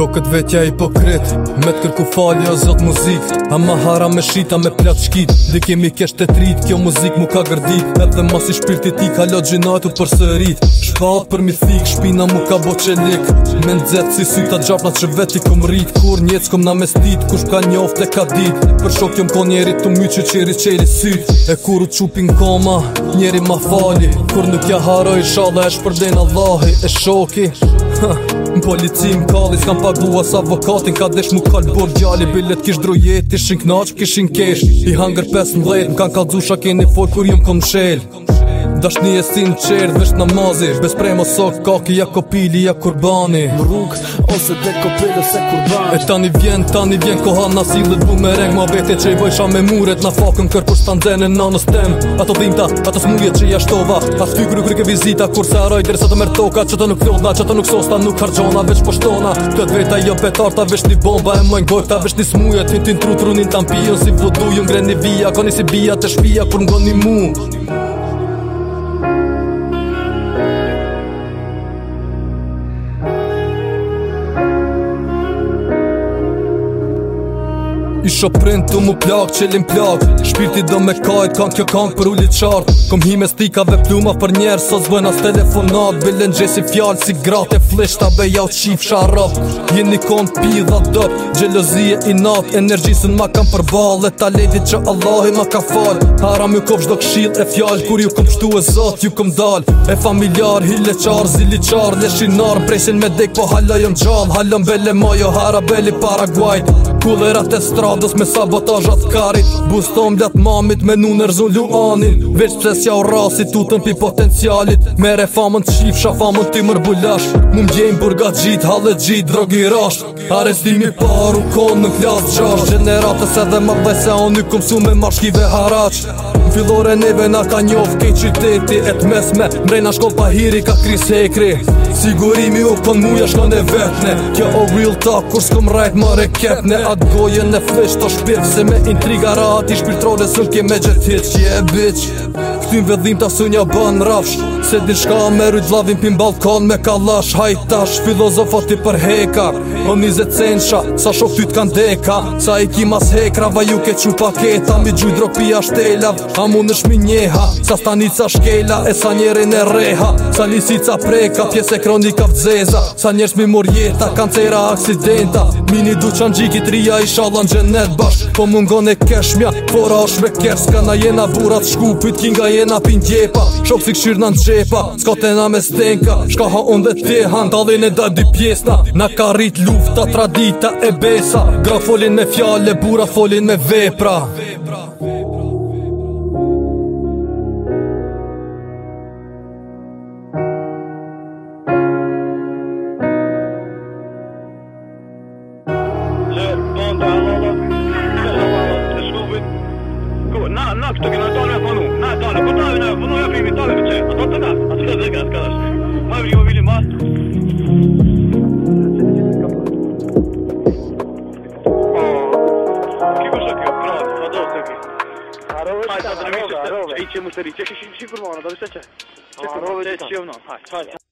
Do këtë vetja hipokrit Me të kërku fali o zot muzik A ma hara me shita me plat shkit Dhe kemi kesh të trit Kjo muzik mu ka gërdit Edhe mas i shpirti ti ka gjinatu për sërit Shpat për mi thik Shpina mu ka bo qenik Me zetë si syta ta gjapna që veti kom rrit Kur njec kom na mes dit Kush ka njof e ka dit Për shok jom ko po njeri të my që qeri qeri syt E kur u qupin koma Njeri ma fali Kur nuk ja haroj shala E shpërden Allahi E shoki ha, Në policim kalli s'kam pa pagu as avokatin ka desh mu kal bom gjali bilet kish drojeti shinknaq kishin kesh i hangër 15, mdhejt mkan kalzusha keni fol kur jem kom shel Dashni e sinë qërë dhësht në mazi Shbesh prej më sot kaki ja kopili ja kurbani Më rrug ose dhe kopil ose kurban E tani vjen, tani vjen koha në asilët bu me reng Ma vete që i vojsha me muret në fakën kërë për shtan zene në në stem Ato dhimta, ato smuje që i ashtova Ta s'ty kërë kërë ke vizita kur se aroj të mërtoka Që të nuk lodna, që të nuk sosta, nuk hargjona veç po shtona Të dveta jo petarta veç një bomba e mojnë gojta veç një smuje Të një të një trutru një tampion si vëdujun Gre një via, I shoprin të mu plak, qëllim plak Shpirti do me kajt, kanë kjo kanë për ullit qart Kom hi me stikave, pluma për njerë Sos bëjnë as telefonat, bilen gjesi fjall Si grate flesht, abe jau qif sharap Jin një kon pi dhe dëp Gjelozije i nat, energjisën ma kam për bal Dhe ta që Allahi ma ka fal Haram ju kofsh, shdok shil e fjall Kur ju kom pështu e zot, ju kom dal E familjar, hi le qar, zili qar Dhe shinar, brejshin me dek, po halajon gjall Halon bele majo, harabeli paraguajt Kullerat e stradës me sabotajat karit Buston blat mamit me nun erzu luanin Veç pse s'ja u rasit tu të mpi potencialit Mere famën të shif, sha famën i mërbulash Mu mgjejmë burga gjit, halë gjit, drogi rasht Arestimi paru, konë në klasë gjasht Gjeneratës edhe më dhe se onë një këmsu me marshkive haraq Filore neve na ka njof kej qyteti E të mesme, mrejna shkoll pahiri, ka kris hekri Sigurimi u kon muja shkone e vetne Kjo o real talk kur s'kom rajt kepne atë gojën në fesh të shpirë Se me intriga rat i shpirtrole së me gjithë hitë Që e bitch, këty në vedhim të asunja bën rafsh Se di shka me rujt lavin pin balkon me kalash hajtash Filozofa ti për hekar, O po nizet censha, sa shok ty t'kan deka Sa i ki mas hekra, va ju ke qu paketa Mi gjuj dropia shtelav, a mu nësh mi njeha Sa stanica shkela, e sa njeri në reha Sa lisica preka, pjese kronika vdzeza Sa njerës mi mor jeta, kancera, aksidenta Mini du qan gjikit ria, i shalan gjenet bash Po mungon e keshmja, fora o me kerska na jena burat shku, pyt kinga jena pindjepa Shok si këshyr në gjepa, s'ka tena me stenka Shka ha on dhe te han, e da pjesna Na ka rrit lu luft ta tra dita e besa Gra folin me fjallë, bura folin me vepra Na, këtu kena dalë me punu, na dalë, po dalë, na punu e primi, dalë me qenë, ato të nga, ato të nga, s'ka dash. Ma vëri Allora, Allora, allora. Ci siamo stati, ci siamo stati, ci siamo stati, ci siamo stati,